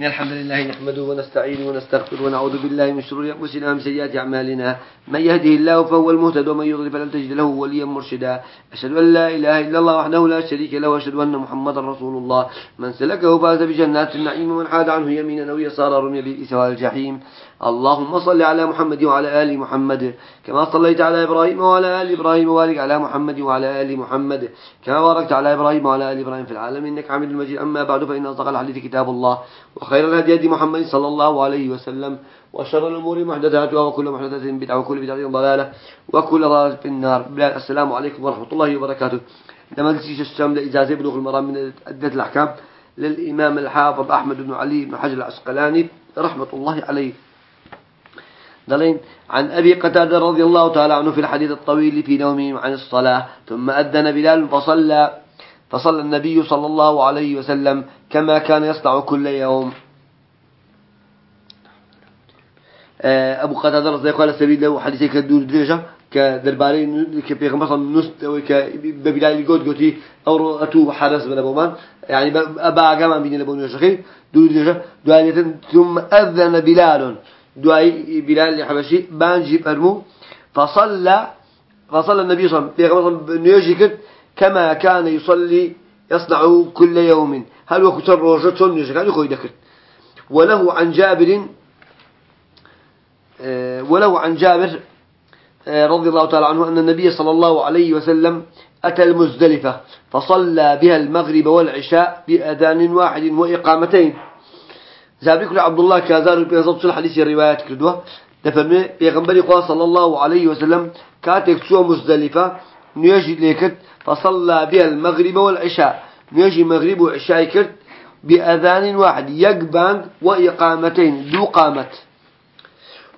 إن الحمد لله نحمده ونستعينه ونستغفره ونعوذ بالله من شرور أنفسنا ومن سيئات أعمالنا. من يهده الله فهو المهتد ومن يضلل فلن تجد له وليا مرشدا. أشهد أن لا إله إلا الله وحده لا شريك له وأشهد أن محمدا رسول الله. من سلكه فاز بجنات النعيم ومن حاد عنه يمينا أو يسارا رمي به سواء الجحيم اللهم صل على محمد وعلى آل محمد كما صليت على إبراهيم وعلى آل إبراهيم وبارك على محمد وعلى آل محمد كما باركت على إبراهيم وعلى آل إبراهيم في العالمين إنك حميد مجيد. أما بعد فإن أصدق الحديث كتاب الله. وخير الهدي هدي محمد صلى الله عليه وسلم وشر الأمور محدثاتها وكل محدثة بدعة وكل بدعة ضلالة وكل ضلالة في النار. السلام عليكم ورحمة الله وبركاته. لما نسيش السلام لإجازة بلوغ المرام من أدة الأحكام للإمام الحافظ أحمد بن علي بن حجر العسقلاني رحمة الله عليه. دلين عن أبي قتادة رضي الله تعالى عنه في الحديث الطويل في نومه عن الصلاة ثم أذن بلال فصلى. فصلى النبي صلى الله عليه وسلم كما كان يصنع كل يوم. آه، أبو قتادة رضي الله عنه سبيل له حديث كدور درجة كدرباري كبيغمبر نص كبلال يقول قوتي أو أتو حرس بن أبو يعني أبا كمان بين أبو نشخي دور درجة. ثم أذن بلال. دعاء بلال الحبشي بانجي فرمو فصلى فصلى النبي صلى الله عليه وسلم كما كان يصلي يصنع كل يوم. هل الروجة نيوجي هل يخوي ذكر وله عن جابر آه، وله عن جابر آه، رضي الله تعالى عنه أن النبي صلى الله عليه وسلم أتى المزدلفة فصلى بها المغرب والعشاء بأذان واحد وإقامتين. زابيك عبد الله كازار بيزبط الحديث الروايات كردوة. دفرمي بيغنبري قوى صلى الله عليه وسلم كاتك سوى مزدلفة. نيجي ليكت فصلى بها المغرب والعشاء. نيجي مغرب وعشاء كرت بأذان واحد يقبان وإقامتين دو قامت.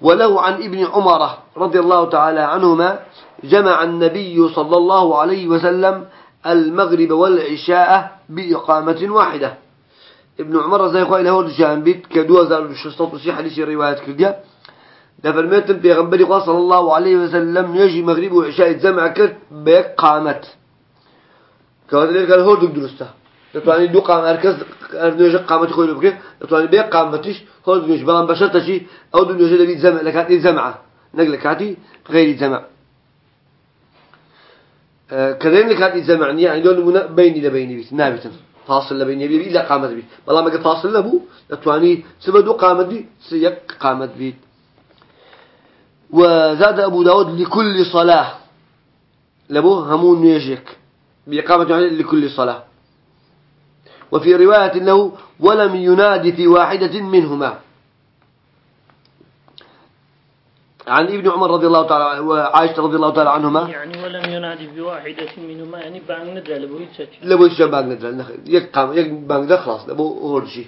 وله عن ابن عمر رضي الله تعالى عنهما جمع النبي صلى الله عليه وسلم المغرب والعشاء بإقامة واحدة. ابن عمر زي خوي له جان بيت كدوا زار شصت وشي حديث روايات كرديا ده فرميت البيغمبري صلى الله عليه وسلم يجي مغرب وعشاء الجمع كرت بيك قامت كذلك قال هو دك درسته. لطواني دو قام أركز نيجي قامت خوي لبكي لطواني بيك قامتش هو نيجي بلان بشرتشي أو دو نيجي لبيت زمع لكاتي زمعة نقل كاتي غير زمع آه كذلك هذه زمعني يعني لون بيني لبيني بيت نابتا فاصل لبين يبي إلا قامت بي والله ما قد فاصل لبو لتواني سبدو قامت بي سيك قامت بي وزاد أبو داود لكل صلاة. لبو همون يجيك بإقامة لكل صلاة. وفي رواية له ولم ينادي في واحدة منهما. عن ابن عمر رضي الله تعالى وعائشة رضي الله تعالى عنهما. يعني ولم ينادي بواحدة منهما يعني بان ندرى لبو يتشج لبو يتشج بان ندرى يك قام يك خلاص لبو هورشي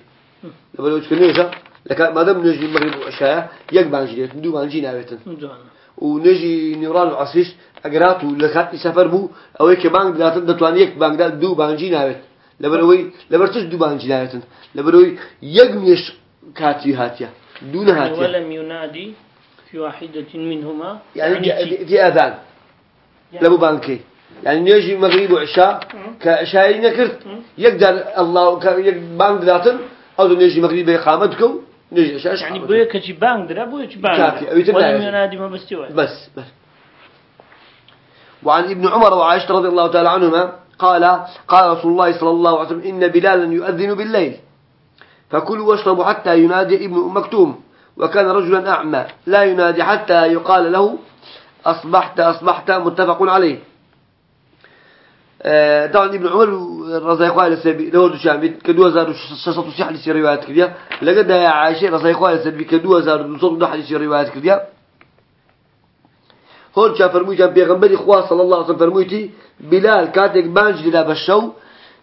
لبو تكنيشة لك ما دام نجي المغرب والعشاء يك بان جديد ندو بان جي نابتن ونجي نيران العصيش أقراتو لكات سفر بو أو يك بان دلاتن دتوان يك بان دل دو بان جي نابت لبروي لبرتش دو بان جي نابتن لبروي يك ميش كاتي هاتيا. دون هاتيا. ولم ينادي في واحدة منهما. يعني, يعني في أذان. يعني لابو بانكي. يعني نيجي مغرب وعشاء كعشاء نكرت يقدر الله يقدر بانك ذاتن أو نيجي مغرب إقامتكم. عشاء يعني بويا كشي بانك درا بويا كشي بانك ولم ينادي ما بستوى بس بس. وعن ابن عمر وعائشة رضي الله تعالى عنهما قال قال رسول الله صلى الله عليه وسلم إن بلالا يؤذن بالليل. فكلوا واشربوا حتى ينادي ابن مكتوم. وكان رجلا أعمى. لا ينادي حتى يقال له أصبحت أصبحت متفق عليه. طبعا ابن عمر رضي الله عنه سبي زار شصت وسي حديث روايات كذا. لقد يا رضي الله عنها سبي كدوا زار صوت حديث روايات كذا. هون شاف فرموي جاب بيغمبري خوا صلى الله عليه وسلم فرمويتي بلال كاتك بانج للا بشو.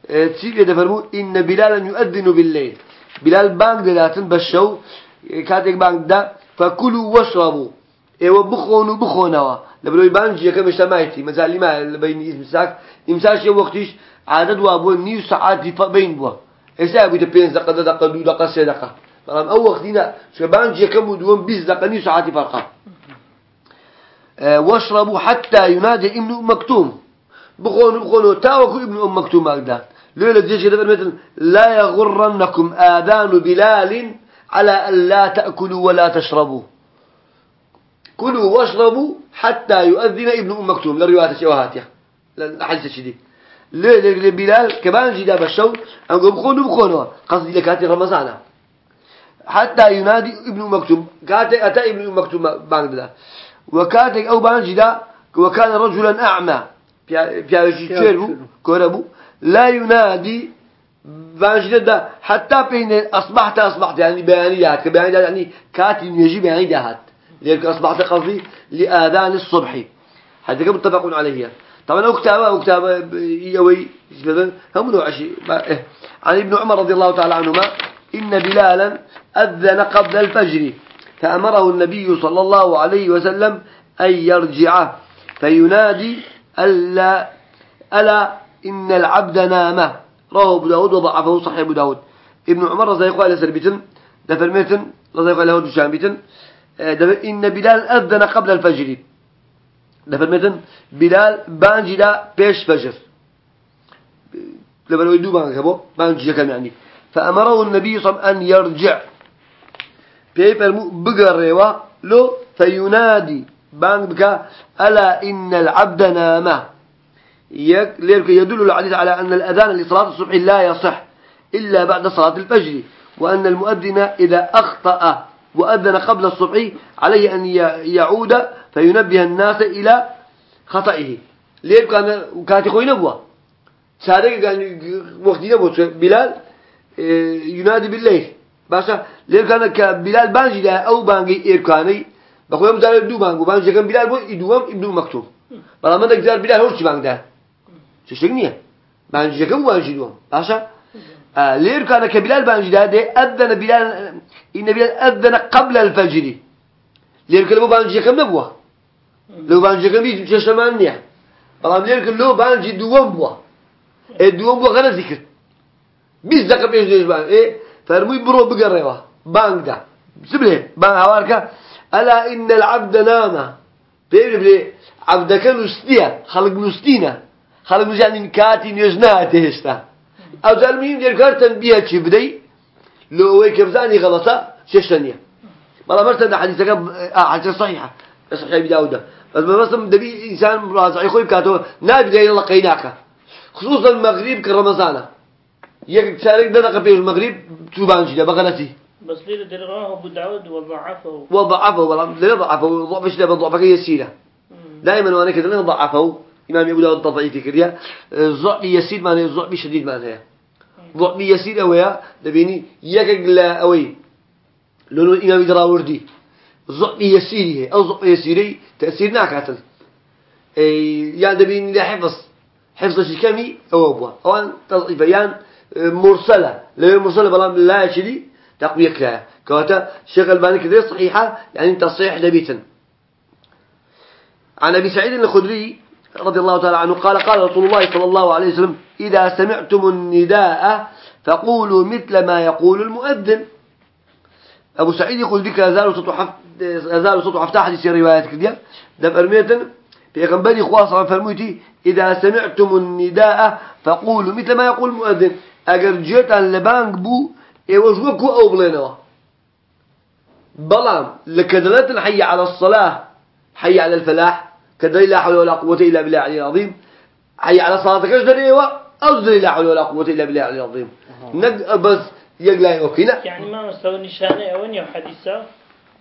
آه، تسيب يد فرمو إن بلالا يؤذن بالليل. بلال بانج للاتن بشو. كاتك بانك دا فكلوا واشربوا. أيوه بخونوا بخونوا. لبلوي بانجي كم اجتماعتي مازال ما بين امساك امساك يوم وقتيش عدد وابو نيو ساعات بين بوا. هسه ابو تبين دقة دقة دو دقة سه دقة. طبعا أو وقتنا شو بانجي كم دوم بيز دقة نيو ساعات فرقه أه واشربوا حتى ينادي ابن أم مكتوم. بخونوا بخونوا. تاوكو ابن أم مكتوم هكذا لولا الجيش مثل لا يغرنكم آذان بلال على أن لا تأكلوا ولا تشربوا. كلوا واشربوا حتى يؤذن ابن أم مكتوم. لرواية الشواهاتها الحديث الشديد ليه بلال كمان جدا بشو. أنقول بخونوا بخونوا. قصدي لكاتي رمضان حتى ينادي ابن مكتوم. كاتي أتى ابن مكتوم بانجدا وكاتي أو بانجدا وكان رجلا أعمى. بيا كوربو لا ينادي بانجدا حتى بين أصبحت أصبحت يعني بيانيات. كبيانيات يعني كاتي يجي بيانيات. لذلك أصبحت قصدي لآذان الصبح. هذا متفق عليه. طبعا أكتابة أكتابة يوي هم نوع شيء إيه. عن ابن عمر رضي الله تعالى عنهما إن بلالا أذن قبل الفجر فأمره النبي صلى الله عليه وسلم أن يرجع فينادي ألا ألا إن العبد نام. رواه أبو داود وضعفه صحيح أبو داود. ابن عمر رضي الله عنه سربتن دفرمتن رضي الله عنه شامبتن آه، إن بلال أذن قبل الفجر. لا بيش فجر. لما يدو بانك أبو بانجي كم يعني. فأمره النبي صلى الله عليه وسلم أن يرجع. بيفرمو بقريوا لو فينادي بانك بك ألا إن العبد نام. يدل الحديث على أن الأذان لصلاة الصبح لا يصح إلا بعد صلاة الفجر وأن المؤذن إذا أخطأ وأذن قبل الصبح عليه أن يعود فينبه الناس إلى خطئه. ليه؟ كان كانت خوي نبوة. سادة كان وقت نبوة. بلال إيه، ينادي بالليل. باشا ليه؟ كان كبلال بانجي ده أو بانجي إركاني. بخوي مدار دو بانجو. بانجي كان بلال بو إدوام ابن مكتوب. بلا ما دكتور بلال هرش بانج ده شو بانجي كان بانجي دوام. باشا آه ليه؟ كان كبلال بانجي ده أذن بلال بلال أذن قبل الفجر. كان بو بانجي كان نبوة لو بانجي كان بيجي تشتمان نيا. بلا ليه كان لو بانجي دوام بوا. الدوام بوا غير ذكر. بيس دقة بيش ديش بان. إيه فرمي برو بقريوه بانك ده سبله بان هوارك ألا إن العبد نام. بيقول بلي. عبدك نستيا. خلق نستينا. خلق يعني كاتي نجنا تهشتا أو زلمين دير كارتن بيها شي بدي. لو كبزاني غلطة ششتنيا مرة مرتنا حديثك آه حديث صحيحة. صحيح بداود بس مثلا دبي إنسان راجع يخوي كاتو نادي داير لقيناك خصوصا المغرب كرمضان. يك شارك دقيقة في المغرب توبان جدا بغلتي بس ليه درغاه أبو داود وضعفه؟ وضعفه والله ليه ضعفه ضعف شده ضعفه دائما وأنا كذا ليه ضعفه. إمام أبو داود ضعيف كذا ضعف يسير معناه ضعف شديد معناه. ضعف يسير أويا. دبيني يك لا أوي. لونو إمام دراوردي ضعف يسيري أو ضعف يسيري تأثير ناكاتل يعني دبيني لا حفظ. حفظ شكمي أو أبوه أو تضعيف يعني مرسلة. لو مرسلة بلام لا يشري. تقوية كلا. كواتا شيخ الباني كذا صحيحة يعني تصحيح لبيتا عن أبي سعيد الخدري رضي الله تعالى عنه قال قال رسول الله صلى الله عليه وسلم إذا سمعتم النداء فقولوا مثل ما يقول المؤذن. أبو سعيد يقول ذيك أزال صوت حف أزال صوت حفتح حديث روايات كذا دب أرمية في خواصة فرموتي إذا سمعتم النداء فقولوا مثل ما يقول المؤذن. اگر جێتان لە بانگ بوو ئێوەش وەکو ئەو بڵێنەوە بەڵام لە کە دەڵێتن حي على الصلاة حي على الفلاح كدليل لا حول ولا قوة إلا بالله العلي العظيم. حي على الصلاة كش دليل أو دليل لا حول ولا قوة إلا بالله العلي العظيم. نق بس يقلا يوكينا. يعني ما مستوى نشانه أوني حديثة؟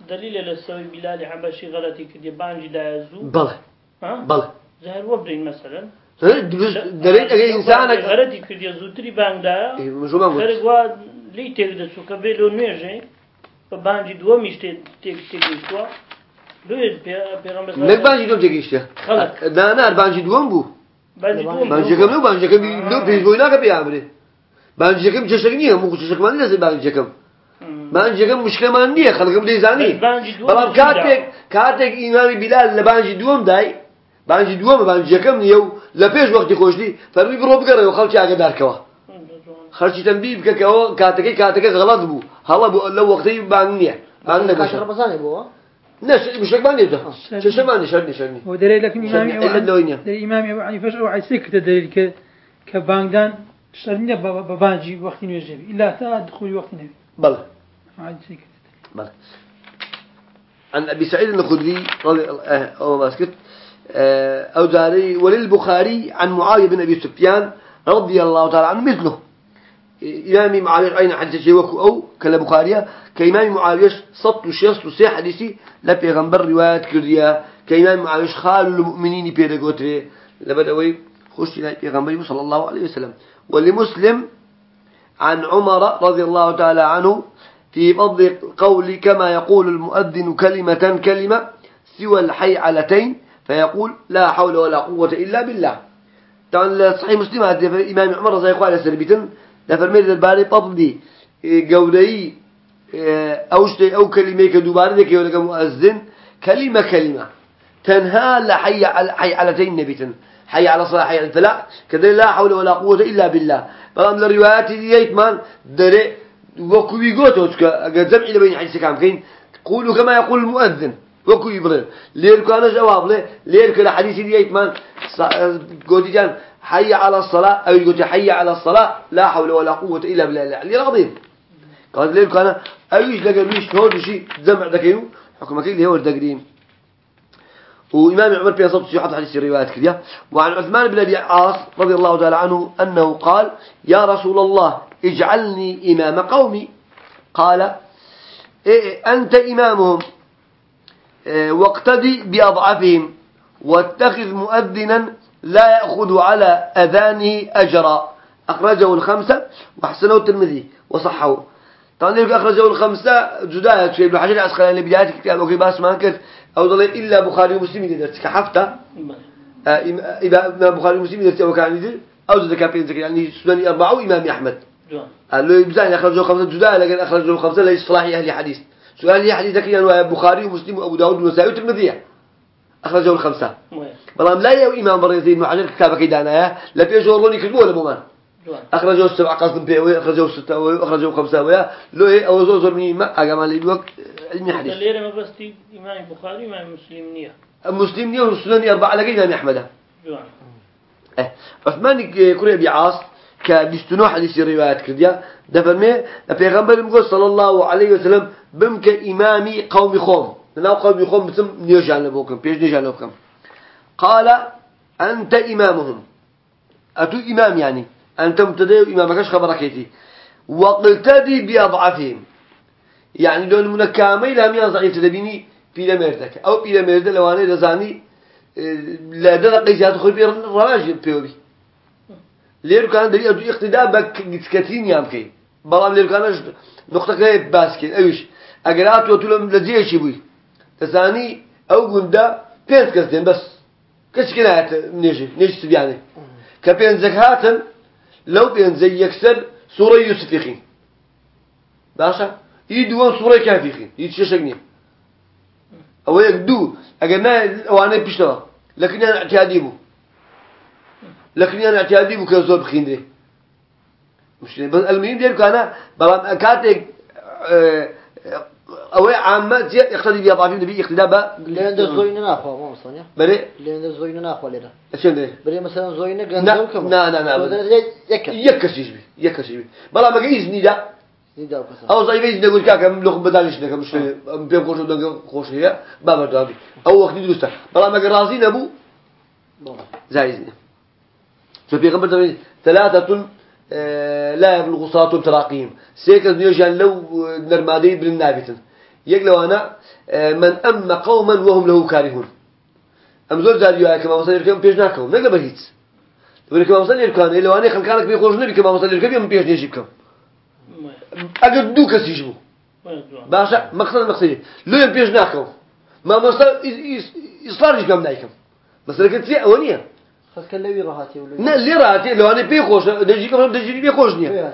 دليل للسوي بلال حبشي غلطي كدي بانجي دايزو بله بله زهر وبرين مثلا. دەرێت ئەگەر ئینسانێک غەرەتی کردی زووتری بانگدا خەرگوا لی تێکدە چووکە بێ لۆ نوێژێ بە بانجی دووەمیش تێگەیشتووە نەک بانجی دوم تێگەیشتە. دانار بانجی دووەم بوو. بانجەکەم لەو بانجەکەم لەو پێشبۆی ناکە پێیامرێ بانجەکەم چێشەک نییە هەموو چێشەکمان لەسەر بانجەکەم بانجەکەم مشکلمان نییە خەڵکم دەیزانی. بەڵام کاتێک کاتێک ئیمامی بیلال لە بانجی دووەم دای بانجی دووەمە بانجیەکەم نییە و لە پێش وەختی خۆشتی فەرمی بڕۆ بگەڕێەوە خەڵکی ئاگدارکەوە خەرچی تەنبی بکەکەەوە کاتەکەی کاتەکە غەڵات بوو. هەڵە بوو لەو وەختەی بانگ نییە. بانگ نەگەشە مشتكمان يبدا شو شمان نشرني شرني ودليل لكن إمامي أبو حنيفة أو عيسك تدليل ك كبانجان شرنية ببانجي وقت نجيب إلا تا دخول وقت نبي بلى بلى عن أبي سعيد الخدري رضي الله عنه آه، أو داري وللبخاري عن معاوية بن أبي سفيان رضي الله تعالى عنه مثله. إمام معاوية أين حديث شيء وكو أو كلا بخارية كإمام معاوية صد وشيص وسي حديثي لا بيغمبر روايات كردية. كإمام معاوية خال المؤمنين بيدقوتري لبدأوي خش إلى بيغمبر صلى الله عليه وسلم. ولمسلم عن عمر رضي الله تعالى عنه في فضل قول كما يقول المؤذن كلمة كلمة سوى الحي علتين فيقول لا حول ولا قوة إلا بالله. طبعا صحيح مسلم هذا إمام عمر رضي الله عنه لفرمي الباري فضلي قولي أو شيء أو كلمة كدوبارة ذيك ولا مؤذن كلمة كلمة. تنهى لحي على حي علتين نبيتن. حي على صلاة حي على الفلاح كذا لا حول ولا قوة إلا بالله. بلام الروايات دي يتمان دري وكوي جمع إلى بين حديث كام كين. قولوا كما يقول المؤذن وكوي بلين لير كان جواب له لير كلا حديث دي يتمان قوتي جان حي على الصلاة أو يقول حي على الصلاة لا حول ولا قوة إلا بالله العلي العظيم قال لير كان أيش لقى ليش هون شيء جمع ذكيو حكمك اللي هو الدقريم وإمام عمر في صوت صحة حديث الروايات كذا وعن عثمان بن أبي عاص رضي الله تعالى عنه أنه قال يا رسول الله اجعلني إمام قومي. قال إيه أنت إمامهم إيه واقتدي بأضعفهم واتخذ مؤذنا لا يأخذ على أذانه أجرا. أخرجه الخمسة وحسنه الترمذي وصحه طبعا أخرجه الخمسة جداية شيء ابن حجر عسقلاني بداية كتاب وكي باس ما كنت أو ضل إلا بخاري ومسلم يدرس كحفتة. آه، إذا بخاري ومسلم يدرس أو كان يدرس أو ذلك كافين ذكر يعني سنن أربعة وإمام أحمد. قال له يبزان أخرجوا خمسة جداء لكن أخرجوا خمسة ليس صلاح أهل حديث سؤال لي حديث ذكر يعني بخاري ومسلم وأبو داود والنسائي والترمذي. أخرجوا الخمسة. بلام لا يا إمام بريزي ابن حجر كتابك دانا لا في جوروني كتبوا ولا بمان أخرجوا السبعة قصد بيوي أخرجوا الستة وي أخرجوا خمسة ويا. لو هي أو زور مني ما أجمع لي بوقت علمي حديث. الليلة ما بس تي إمام البخاري إمام مسلم نية. مسلم نية والسنن أربعة لقي إمام أحمد. إيه. عثمان كوري أبي عاص كبستنو حديث الروايات كرديا دفرمي البيغمبر مقول صلى الله عليه وسلم بمك إمامي قوم خوم. لنا قوم خوم بتم نيجان لبوكم بيش نيجان لبوكم قال أنت إمامهم. أتو إمام يعني؟ أنت مبتدئ إمامكش خبركيتي واقتدي بأضعفهم. يعني لون من كامل هم ضعيف. تدبيني في لمردك أو في لمرد لو أنا رزاني لا ده قيسات بير رواج بيوبي. ليرو كان دليل أدو اقتداء بك كتين يامكي بلام ليرو كان نقطة كده باسكين أيش؟ أجرات وتلهم لذي شيء بوي تساني أو جندا بينت كذين بس كش كنا نيجي نيجي سبياني كبين زكاتن لو بين زي يكسر سورة يوسف يخين باشا يدوان سورة كهف يخين يتششقني أو يقدو أجرنا وأنا بيشتغل لكن أنا اعتيادي بو لكن أنا اعتيادي بو كزور بخين ده مش بس المهم دير كان بلام كاتك أو عامة يقتدي بها ضعفين نبي اقتداء بقى لين ده زوينا ناخوا ما مصنع بري لين ده ناخوا لنا شو ده بري مثلا نا جنزو كم نا نا نا يك يكش يجبي يكش يجبي بلا ما جيز نيدا نيدا وكسر أو زي بيز نقول كاكم لقم بدالش نكم مش بيم خوش ودن خوش هي بابا دابي أو وقت ندرسه بلا ما جرازين أبو زايزني فبيغمبر دابي ثلاثة لا يبلغ صلاة تراقيهم سيكز نيوجان لو نرمادي بالنابتن يقلوا أنا آه، من أم قوما وهم له كارهون. أم زول زاد يا كما وصل يركب بيش ناكم نقل بهيت. تقول كما وصل يركب. لو أنا خل كانك بيخرج نبي كما وصل يركب يوم بيش نجيبكم أجد دوك سيجبو باشا مقصد مقصدي لو يوم بيش ناكم ما مصر إصرار يجكم نايكم. مثلا كنت سيء أولية خذ كلوي راحتي ولا نه لی راحتی لو أنا بيخوش دجی کم دجی بيخوش نیا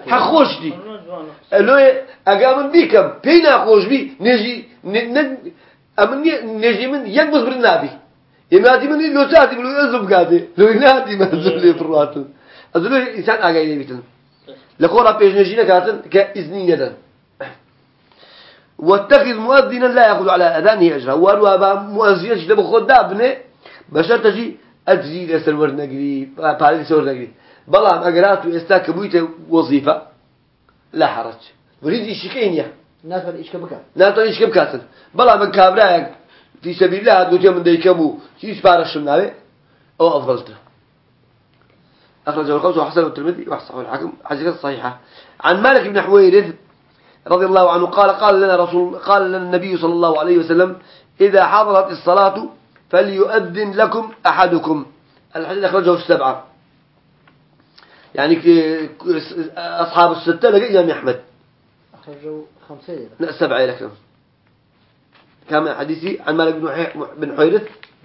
دی لو اگر من بیکم پی نخوش بی نجی ن امن نجی من یک بس بر نبی يمادي من لو ساعتي بلو أزلم قاعدة لو ينادي ما أزلم لي فراتن أزلم إنسان أجاي بيتن. لكورا بيج نجينا كاتن كإذنين يدن واتخذ مؤذنا لا يأخذ على أذانه أجرا. واروا با مؤذن جدا بخود دابنه بشر تجي أجزي لسر ورنقري باري سر ورنقري بلام أجرات وإستاك بويته وظيفة لا حرج. وريد إيش كينيا ناس إيش كبكا ناس إيش كبكاتن بلام من كابراك في سبيل الله هاد من ديكمو شيء سبارش من أو أفضلته أخرجه الخمسة وحسن الترمذي وحسن الحاكم حديث صحيحة. عن مالك بن حويرث رضي الله عنه قال قال لنا رسول قال لنا النبي صلى الله عليه وسلم إذا حضرت الصلاة فليؤذن لكم أحدكم. الحديث أخرجه السبعة. يعني أصحاب الستة لقى إمام أحمد. أخرجه خمسة لا سبعة لكم كما حديثي عن مالك بن بن حويرث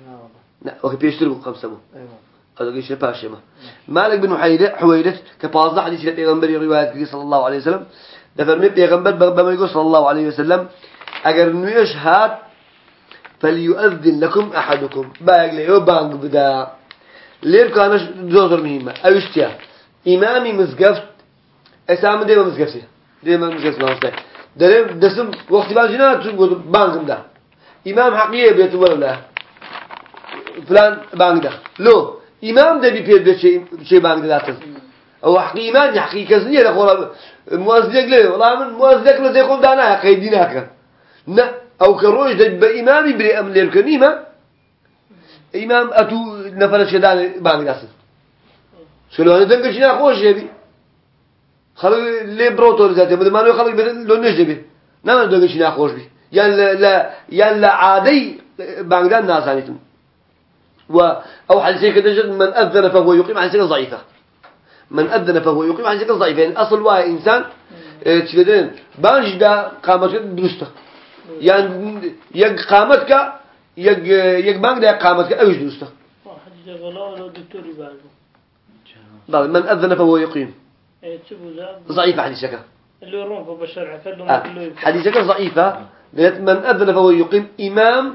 نعم. لا وكي بيشتروا خمسة أيوة. هذا قيش باشمة مالك بن حويرث كبازة حديث البيغمبر رواية صلى الله عليه وسلم. دفرمي بيغمبر بما يقول صلى الله عليه وسلم أجر نيش هات فليؤذن لكم أحدكم. باقي ليو بانق بدا. لير كانش زوزر مهمة. إمامي مزقفت أسامي ديما مزقفتي ديما مزقفت ما مستي دريم دسم وقت بان جنات تقول بانق بدا إمام حقيقي بيت ولا فلان بانق ده. لو إمام ده بيبير بشيء شيء بانق ده أو حقيقي إمام يحقيقي كزنية لخورا موازنك ليه والله من موازنك لزي قوم دانا قيديناك نا أو كروج ده بإمامي بري أم ليركنيما إمام أتو نفر شدان بانگ دست شلو أنا دنگش نه خوش يبي خلق لي بروتور ذاته ما نو خلق لو نجدي بي نما دنگش نه خوش بي يعني لا يعني لا عادي بانگ دان ناسانيتم و أو حديث كده من أذن فهو يقيم حديث ضعيفة من أذن فهو يقيم حديث ضعيفة يعني أصل واحد إنسان تفيدين بانج دا قامت درسته. يعني يق قامتك يق يق بانك ده قامتك أوش درسته. حديث غلا ولا دكتور يبالغ طيب من أذن فهو يقيم. إيه تشوفوا ذا ضعيف حديثك. آه. حديثك ضعيفة. من أذن فهو يقيم. إمام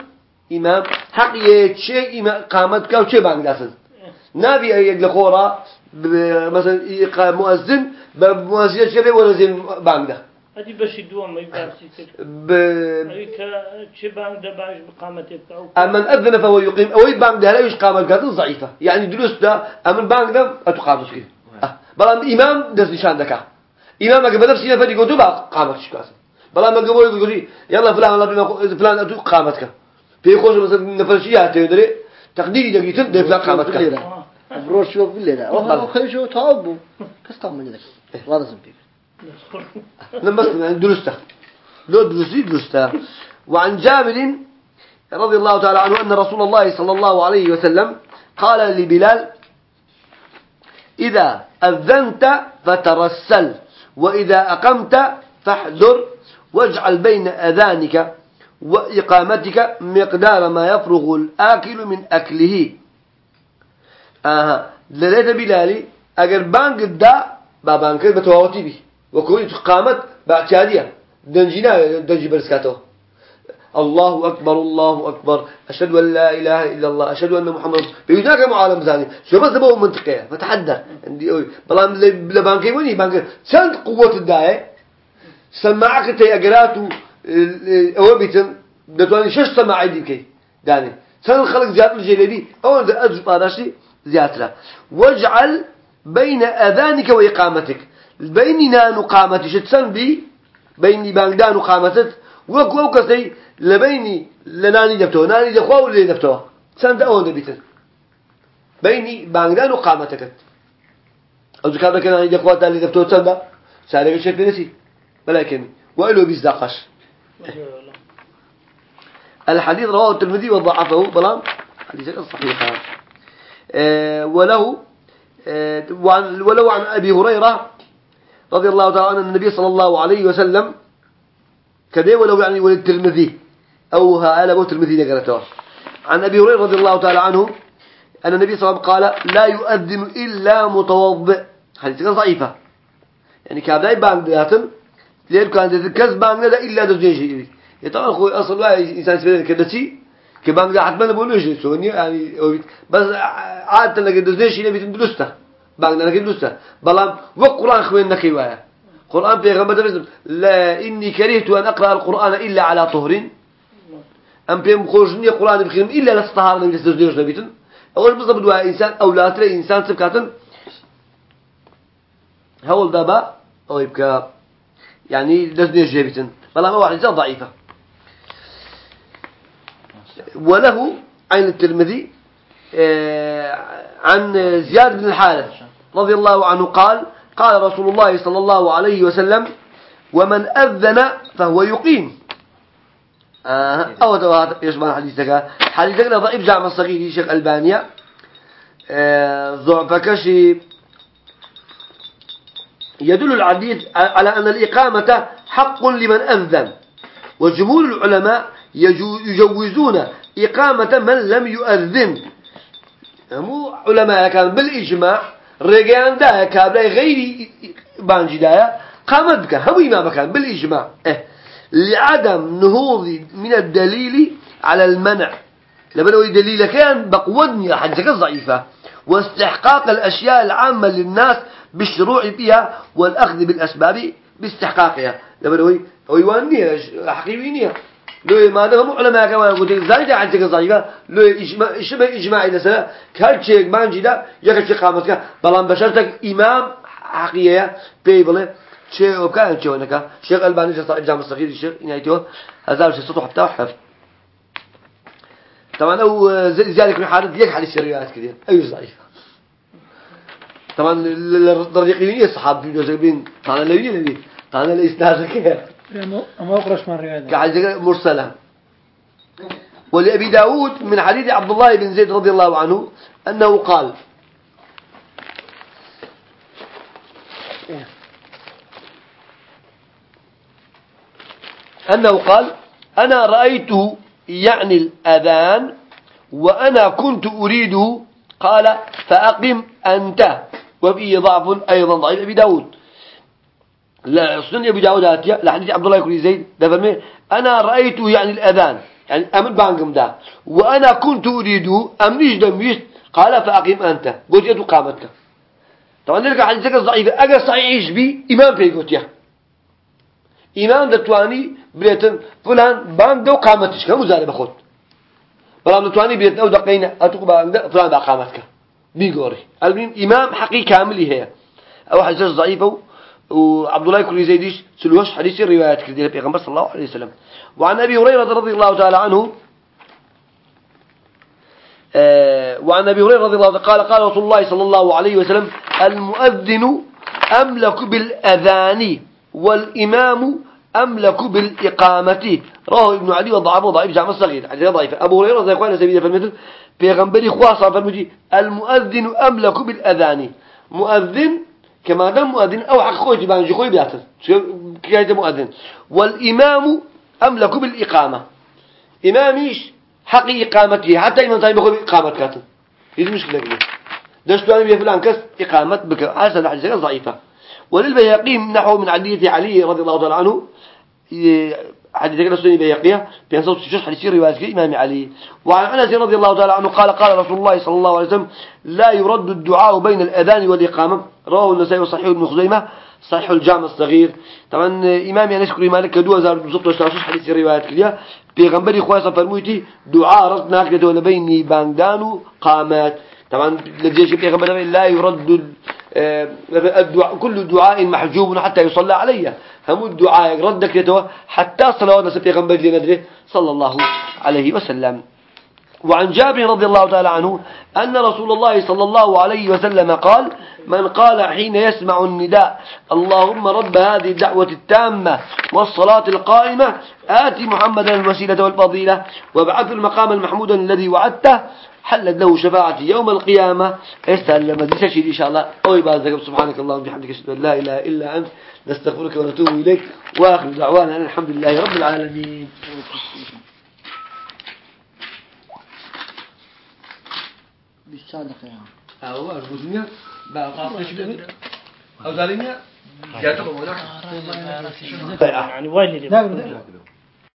إمام حق يتشي إمام قامتك وشي بانك داسن. نبي يقل خورا مثلا مؤذن بمؤذن شبه ولا زين بانك ده هذه بس دوام ما يبارسي كده ب... هذيك شبان ده باش بقامته أو أمن أذن فهو يقيم أو يبانك ده لا يش كذا ضعيفة. يعني دروس ده أمن بانك ده أتقامت كده أه. بلام إمام ده نشان دكا. إمام أجا بدر سينا فدي قدوبا قامت شكاس بلام أجا بقول يقولي يلا فلان الله بما فلان أتو قامتك في خوش مثلا نفرشيات تدري تقديري دقيقتين ده فلان قامتك آه. بروش شو بقول لنا أو خلي شو تعبوا. كستام من ذلك هذا سنبيك يعني درسته لو درسي درسته وعن جابر رضي الله تعالى عنه أن رسول الله صلى الله عليه وسلم قال لبلال إذا أذنت فترسل وإذا أقمت فاحذر واجعل بين أذانك وإقامتك مقدار ما يفرغ الآكل من أكله. آها. لليت بلالي أجر بانك دا بابانك بتواوتي به. وكوني قامت باعتيادية دنجنا دنجي برسكاته الله أكبر الله أكبر. أشهد أن لا إله إلا الله أشهد أن محمد بيداك معالم ثاني. شو بس ده منطقية؟ فتحدى أوي. بلام لبانكي وني؟ بانك سند قوة الداعي. سماعك تي أجراتو أو بيتن دتواني شش سماعي دي كي؟ داني. سند الخلق زيادة الجليبي أو ده أجل طارشي زيادة واجعل بين أذانك وإقامتك. بيننا نقامتي شتسن بي بيني بانجدان نقامتت وكو كسي لبيني لناني دفتو ناني دخوا ولا دفتو سند أو دبيتن بيني بانجدان نقامتك أو ذكر كان ناني دخوا تاني دفتو سند سارق شيء نسي ولكن وإلو بيزدقش الحديث رواه الترمذي وضعفه. بلام؟ حديث صحيح. أه وله وعن ولو عن أبي هريرة رضي الله تعالى عنه النبي صلى الله عليه وسلم كذا ولو يعني وللترمذي أو هذا أبو الترمذي نقرته عن أبي هريرة رضي الله تعالى عنه أن النبي صلى الله عليه وسلم قال لا يؤذن إلا متوضئ. حديث ضعيفة. يعني كابداي بانك داتن ليه كان تذكز بانك لا إلا دزين شيء طبعا أخوي أصل واحد إنسان سبيل كده شيء كبانك ده حتما بقوله شيء يعني بس عادة لك دزين شيء نبي تدرسته ده لك درسته بلام وقرآن خوين نكيوايا قرآن بيغمبر دفزم لا إني كرهت أن أقرأ القرآن إلا على طهر أم بيم خوشني قرآن بخيرم إلا لستهار نبي تسدوش نبيتن. أول بالضبط دواء إنسان أو لا ترى إنسان سبكاتن. هول دابا أو يبقى يعني دزني جيبتن بلا ما واحد ضعيفة. وله عين الترمذي. عن زياد بن الحارث رضي الله عنه قال قال رسول الله صلى الله عليه وسلم ومن أذن فهو يقيم. آه أو هذا يشبه حديثك. حديثك ضعيف جامع الصغير شيخ ألبانيا. آه ضعفك يدل الحديث على أن الإقامة حق لمن أذن. وجمهور العلماء يجوزون إقامة من لم يؤذن. مو علماء كان بالإجماع رجعان دا كابلا غير بانجي قامت بك هم إمام كان بالإجماع. إيه. لعدم نهوض من الدليل على المنع. لبنوا دليل كان بقودني حدثك ضعيفة واستحقاق الأشياء العامة للناس بالشروع فيها والأخذ بالأسباب باستحقاقها. لبنوا هو يوانية حقيقية لو ما ده هم علماء كمان قلت زايد عن تلك الضعيفة لو إجماع شبه إجماع إذا كل شيء ما نجدا يكفي قامتك بلان بشرتك إمام حقيقية بيبله شيء وكان شيء هناك شيخ الباني جامع الصغير الشيخ نهايته هذا الشيء صوته حتى وحف طبعا أو ذلك من حالة يك حديث الروايات كثير أي ضعيف طبعا الطريقين الصحابة جالسين طبعا اللي اللي طبعا الإسناد كيف أما أقرش مرسلة. ولأبي داود من حديث عبد الله بن زيد رضي الله عنه أنه قال أنه قال أنا رأيته يعني الأذان وأنا كنت أريده قال فأقم أنت. وفيه ضعف أيضا ضعيف أبي داود. لا سنن أبي داود هاتيا لحديث عبد الله بن زيد ده أنا رأيته يعني الأذان يعني أمر بانقم ده. وأنا كنت أريده أمنيش دميش قال فأقم أنت. قلت يدو قامتك طبعا نرجع حديثك الضعيف أجر صحيح بي؟ إمام في قلت يا. إمام دتواني بليتن فلان بان دو قامتش. كم زاري بخود بلان دتواني بليتن. أو دقينا أتوقع بان فلان دا قامتك. بيقوري. المهم إمام حقيقي كامل هي. أو حديث ضعيفه وعبد الله كل زيديش سلوش حديث الروايات كذي لبيغمبر صلى الله عليه وسلم. وعن أبي هريرة رضي الله تعالى عنه آه، وعن أبي هريرة رضي الله عنه قال قال رسول الله صلى الله عليه وسلم المؤذن أملك بالأذان والإمام أملك بالإقامة. رواه ابن علي وضعفه ضعيف جامع الصغير حديث ضعيف. أبو هريرة زي إخوانا سبيل فرمته بيغنبري خواصة فرمتي المؤذن أملك بالأذان. مؤذن كما دام مؤذن أو حق خوي بانجي خوي بياتر. كيف مؤذن. والإمام أملك بالإقامة. إماميش حق إقامته. حتى إمام طيب يقول إقامة كاتب. هذه مشكلة كبيرة. دشتواني بيفلان كس إقامة بك الحديث ضعيفة. وللبيهقي نحو من حديث علي رضي الله تعالى عنه حديث كده سني بيقيا بين صوت شش حديث رواية إمام علي. وعن أنس رضي الله تعالى عنه قال قال رسول الله صلى الله عليه وسلم لا يرد الدعاء بين الأذان والإقامة رواه النسائي وصحيح ابن خزيمة صحيح الجامع الصغير. طبعا إمام يعني شكري مالك دو زار بزبط وشتاشش حديث روايات كليا بيغنبري خواسة فرمويتي دعاء رد ناقدة ولا بيني باندان قامات طبعا لجيش بيغنبري لا يرد كل دعاء محجوب حتى يصلى عليه هم الدعاء ردك يتوى حتى نسبي غنبر لندره صلى الله عليه وسلم. وعن جابر رضي الله تعالى عنه أن رسول الله صلى الله عليه وسلم قال من قال حين يسمع النداء اللهم رب هذه الدعوة التامة والصلاة القائمة آت محمدا الوسيلة والفضيلة وابعث المقام المحمود الذي وعدته حلت له شفاعتي يوم القيامة يستهل لما دي شيء إن شاء الله أو يبارك سبحانك اللهم وبحمدك أشهد أن لا إله إلا أنت نستغفرك ونتوب إليك وآخر دعوانا أن الحمد لله رب العالمين بالصادق يا أو أرجوزني بقى أو ظالمية جاتكم هناك يعني وين اللي